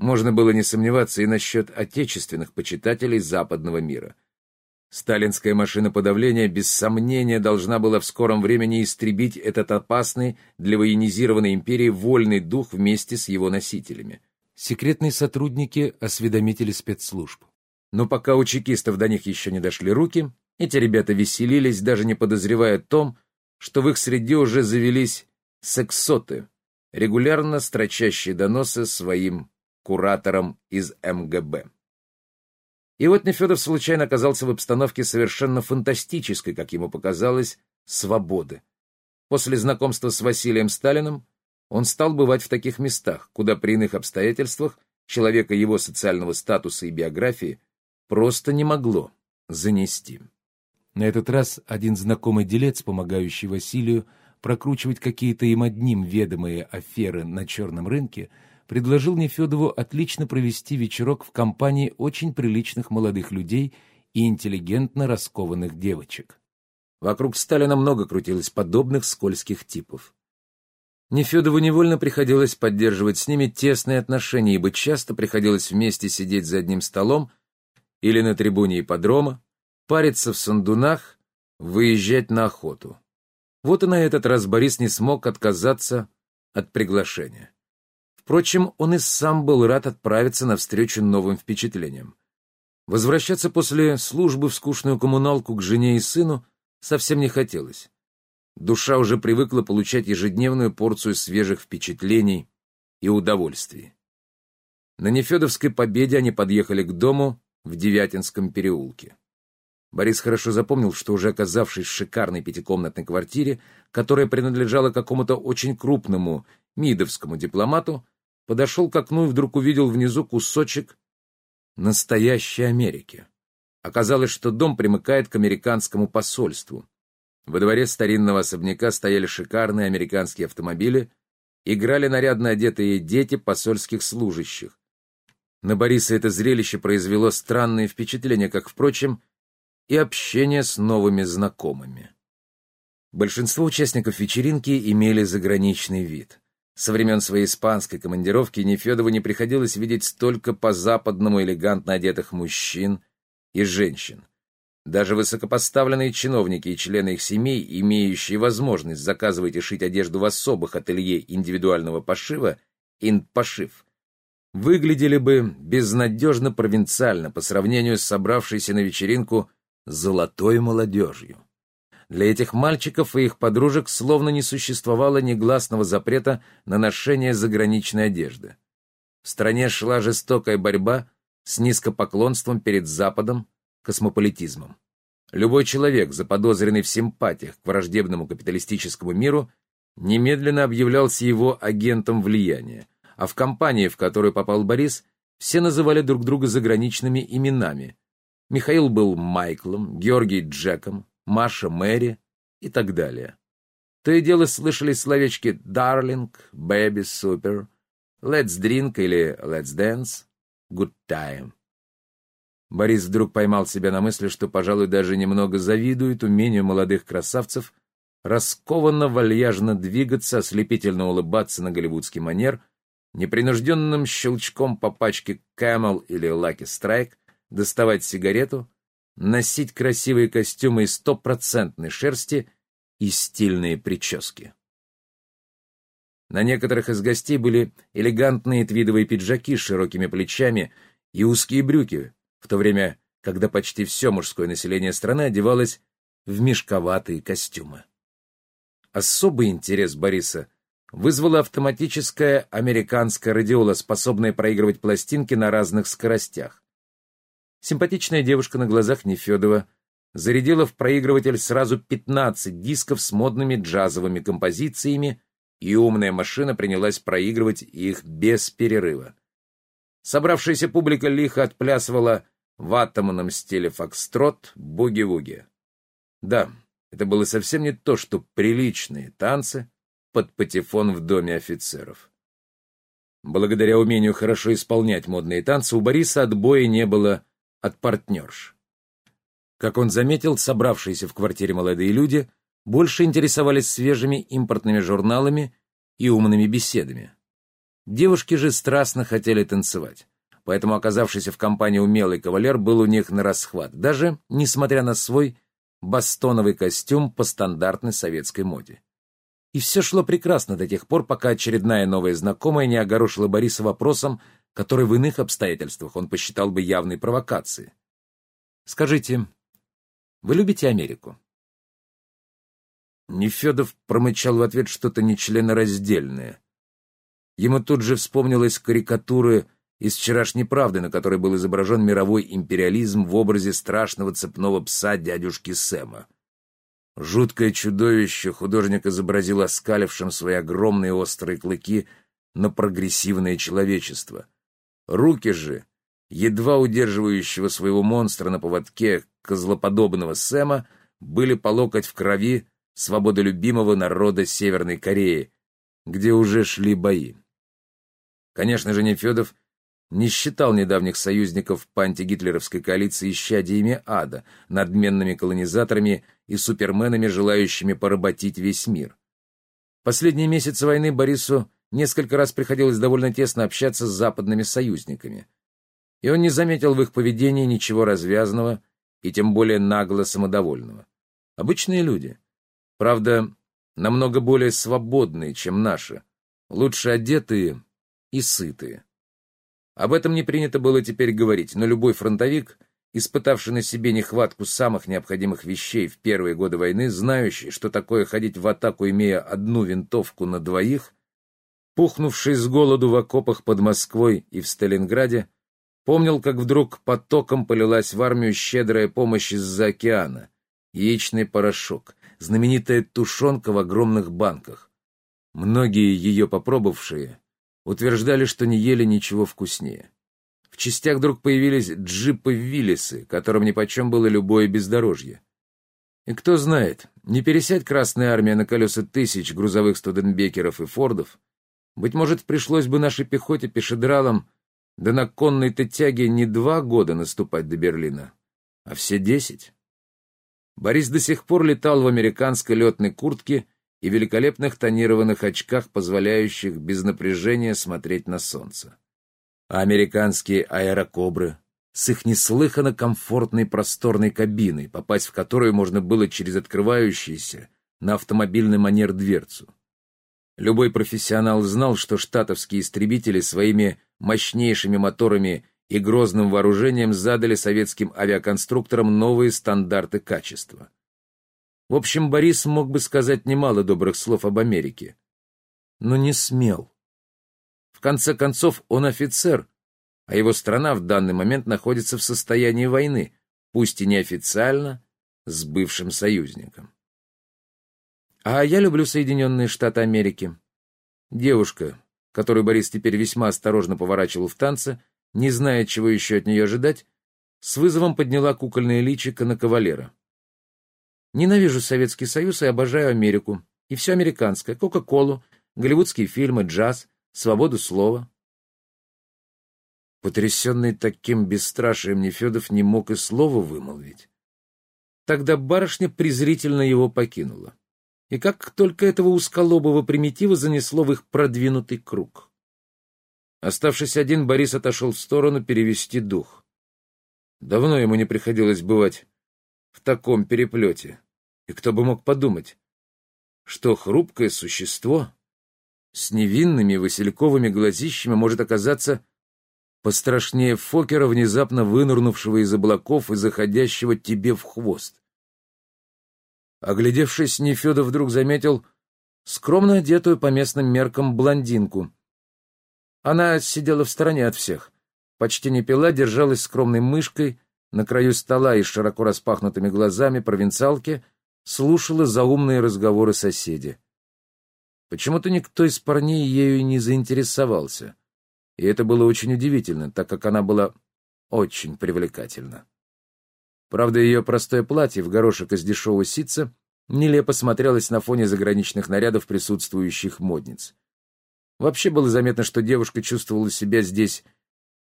можно было не сомневаться и насчет отечественных почитателей западного мира. Сталинская машина подавления без сомнения должна была в скором времени истребить этот опасный для военизированной империи вольный дух вместе с его носителями. Секретные сотрудники осведомители спецслужб. Но пока у чекистов до них еще не дошли руки, эти ребята веселились, даже не подозревая о том, что в их среде уже завелись сексоты, регулярно строчащие доносы своим куратором из МГБ. И вот Нефедов случайно оказался в обстановке совершенно фантастической, как ему показалось, свободы. После знакомства с Василием Сталиным он стал бывать в таких местах, куда при иных обстоятельствах человека его социального статуса и биографии просто не могло занести. На этот раз один знакомый делец, помогающий Василию прокручивать какие-то им одним ведомые аферы на черном рынке, предложил Нефедову отлично провести вечерок в компании очень приличных молодых людей и интеллигентно раскованных девочек. Вокруг Сталина много крутилось подобных скользких типов. Нефедову невольно приходилось поддерживать с ними тесные отношения, ибо часто приходилось вместе сидеть за одним столом или на трибуне ипподрома, париться в сандунах, выезжать на охоту. Вот и на этот раз Борис не смог отказаться от приглашения. Впрочем, он и сам был рад отправиться навстречу новым впечатлениям. Возвращаться после службы в скучную коммуналку к жене и сыну совсем не хотелось. Душа уже привыкла получать ежедневную порцию свежих впечатлений и удовольствий. На Нефедовской победе они подъехали к дому в Девятинском переулке. Борис хорошо запомнил, что уже оказавшись в шикарной пятикомнатной квартире, которая принадлежала какому-то очень крупному мидовскому дипломату, подошел к окну и вдруг увидел внизу кусочек настоящей Америки. Оказалось, что дом примыкает к американскому посольству. Во дворе старинного особняка стояли шикарные американские автомобили, играли нарядно одетые дети посольских служащих. На Бориса это зрелище произвело странное впечатление, как, впрочем, и общение с новыми знакомыми. Большинство участников вечеринки имели заграничный вид. Со времен своей испанской командировки Нефедову не приходилось видеть столько по-западному элегантно одетых мужчин и женщин. Даже высокопоставленные чиновники и члены их семей, имеющие возможность заказывать и шить одежду в особых ателье индивидуального пошива, инпошив, выглядели бы безнадежно провинциально по сравнению с собравшейся на вечеринку золотой молодежью. Для этих мальчиков и их подружек словно не существовало негласного запрета на ношение заграничной одежды. В стране шла жестокая борьба с низкопоклонством перед Западом, космополитизмом. Любой человек, заподозренный в симпатиях к враждебному капиталистическому миру, немедленно объявлялся его агентом влияния, а в компании, в которую попал Борис, все называли друг друга заграничными именами, Михаил был Майклом, Георгий Джеком, Маша Мэри и так далее. То и дело слышали словечки «Дарлинг», «Бэби», «Супер», «Let's drink» или «Let's dance», «Good time». Борис вдруг поймал себя на мысли, что, пожалуй, даже немного завидует умению молодых красавцев раскованно вальяжно двигаться, ослепительно улыбаться на голливудский манер, непринужденным щелчком по пачке Camel или Lucky Strike доставать сигарету, носить красивые костюмы из стопроцентной шерсти и стильные прически. На некоторых из гостей были элегантные твидовые пиджаки с широкими плечами и узкие брюки, в то время, когда почти все мужское население страны одевалось в мешковатые костюмы. Особый интерес Бориса вызвала автоматическая американская радиола, способная проигрывать пластинки на разных скоростях. Симпатичная девушка на глазах Нефедова зарядила в проигрыватель сразу 15 дисков с модными джазовыми композициями, и умная машина принялась проигрывать их без перерыва. Собравшаяся публика лихо отплясывала в атомном стиле фокстрот, буги-вуги. Да, это было совсем не то, что приличные танцы под патефон в доме офицеров. Благодаря умению хорошо исполнять модные танцы, у Бориса отбоя не было от партнерш. Как он заметил, собравшиеся в квартире молодые люди больше интересовались свежими импортными журналами и умными беседами. Девушки же страстно хотели танцевать. Поэтому, оказавшись в компании умелый кавалер был у них на расхват, даже несмотря на свой бастоновый костюм по стандартной советской моде. И все шло прекрасно до тех пор, пока очередная новая знакомая не огорошила Бориса вопросом, который в иных обстоятельствах он посчитал бы явной провокацией. «Скажите, вы любите Америку?» Нефедов промычал в ответ что-то нечленораздельное. Ему тут же вспомнилась карикатура из вчерашней правды, на которой был изображен мировой империализм в образе страшного цепного пса дядюшки Сэма. Жуткое чудовище художник изобразил оскалившим свои огромные острые клыки на прогрессивное человечество. Руки же, едва удерживающего своего монстра на поводке козлоподобного Сэма, были по локоть в крови свободолюбимого народа Северной Кореи, где уже шли бои. Конечно же, Нефедов не считал недавних союзников по антигитлеровской коалиции исчадиями ада, надменными колонизаторами и суперменами, желающими поработить весь мир. Последние месяцы войны Борису несколько раз приходилось довольно тесно общаться с западными союзниками. И он не заметил в их поведении ничего развязанного и тем более нагло самодовольного. Обычные люди. Правда, намного более свободные, чем наши, лучше одетые и сытые. Об этом не принято было теперь говорить, но любой фронтовик, испытавший на себе нехватку самых необходимых вещей в первые годы войны, знающий, что такое ходить в атаку, имея одну винтовку на двоих, пухнувший с голоду в окопах под Москвой и в Сталинграде, помнил, как вдруг потоком полилась в армию щедрая помощь из-за океана, яичный порошок, знаменитая тушенка в огромных банках. Многие ее попробовавшие утверждали, что не ели ничего вкуснее. В частях вдруг появились джипы-виллисы, которым нипочем было любое бездорожье. И кто знает, не пересядь Красная Армия на колеса тысяч грузовых студенбекеров и фордов, быть может, пришлось бы нашей пехоте пешедралам да на конной-то тяге не два года наступать до Берлина, а все десять. Борис до сих пор летал в американской летной куртке и великолепных тонированных очках, позволяющих без напряжения смотреть на солнце. А американские аэрокобры с их неслыханно комфортной просторной кабиной, попасть в которую можно было через открывающуюся на автомобильный манер дверцу. Любой профессионал знал, что штатовские истребители своими мощнейшими моторами и грозным вооружением задали советским авиаконструкторам новые стандарты качества. В общем, Борис мог бы сказать немало добрых слов об Америке, но не смел. В конце концов, он офицер, а его страна в данный момент находится в состоянии войны, пусть и неофициально, с бывшим союзником. А я люблю Соединенные Штаты Америки. Девушка, которую Борис теперь весьма осторожно поворачивал в танце, не зная, чего еще от нее ожидать, с вызовом подняла кукольное личико на кавалера. Ненавижу Советский Союз и обожаю Америку. И все американское. Кока-колу, голливудские фильмы, джаз, свободу слова. Потрясенный таким бесстрашием Нефедов не мог и слова вымолвить. Тогда барышня презрительно его покинула. И как только этого узколобого примитива занесло в их продвинутый круг. Оставшись один, Борис отошел в сторону перевести дух. Давно ему не приходилось бывать в таком переплете. И кто бы мог подумать, что хрупкое существо с невинными васильковыми глазищами может оказаться пострашнее Фокера, внезапно вынырнувшего из облаков и заходящего тебе в хвост. Оглядевшись, Нефедов вдруг заметил скромно одетую по местным меркам блондинку. Она сидела в стороне от всех, почти не пила, держалась скромной мышкой, на краю стола и широко распахнутыми глазами провинциалки слушала заумные разговоры соседи. Почему-то никто из парней ею не заинтересовался, и это было очень удивительно, так как она была очень привлекательна. Правда, ее простое платье в горошек из дешевого ситца нелепо смотрелось на фоне заграничных нарядов присутствующих модниц. Вообще было заметно, что девушка чувствовала себя здесь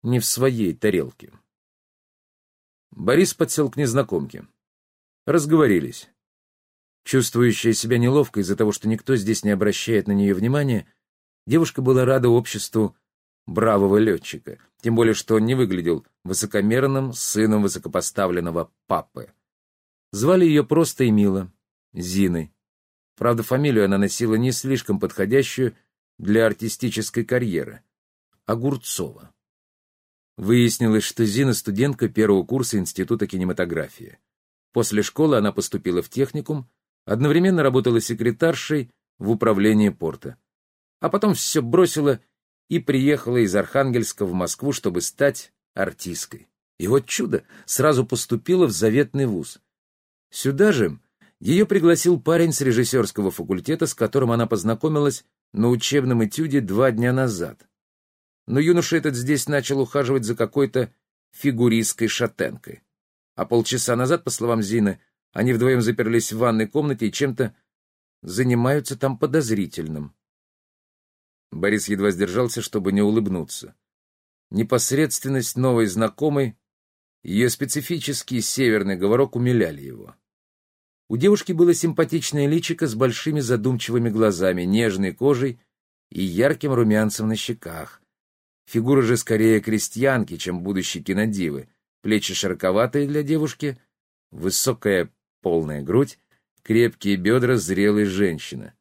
не в своей тарелке. Борис подсел к незнакомке. Разговорились. Чувствующая себя неловко из-за того, что никто здесь не обращает на нее внимания, Девушка была рада обществу бравого летчика, тем более что он не выглядел высокомерным сыном высокопоставленного папы. Звали ее просто и мило, Зиной. Правда, фамилию она носила не слишком подходящую для артистической карьеры — Огурцова. Выяснилось, что Зина — студентка первого курса Института кинематографии. После школы она поступила в техникум, одновременно работала секретаршей в управлении порта. А потом все бросила и приехала из Архангельска в Москву, чтобы стать артисткой. И вот чудо, сразу поступила в заветный вуз. Сюда же ее пригласил парень с режиссерского факультета, с которым она познакомилась на учебном этюде два дня назад. Но юноша этот здесь начал ухаживать за какой-то фигуристской шатенкой. А полчаса назад, по словам Зины, они вдвоем заперлись в ванной комнате и чем-то занимаются там подозрительным. Борис едва сдержался, чтобы не улыбнуться. Непосредственность новой знакомой, ее специфический северный говорок умиляли его. У девушки было симпатичное личико с большими задумчивыми глазами, нежной кожей и ярким румянцем на щеках. Фигура же скорее крестьянки, чем будущей кинодивы. Плечи широковатые для девушки, высокая полная грудь, крепкие бедра зрелой женщины.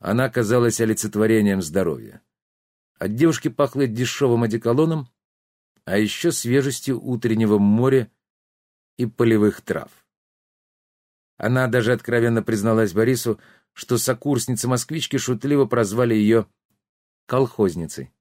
Она казалась олицетворением здоровья. От девушки пахло дешевым одеколоном, а еще свежестью утреннего моря и полевых трав. Она даже откровенно призналась Борису, что сокурсницы-москвички шутливо прозвали ее колхозницей.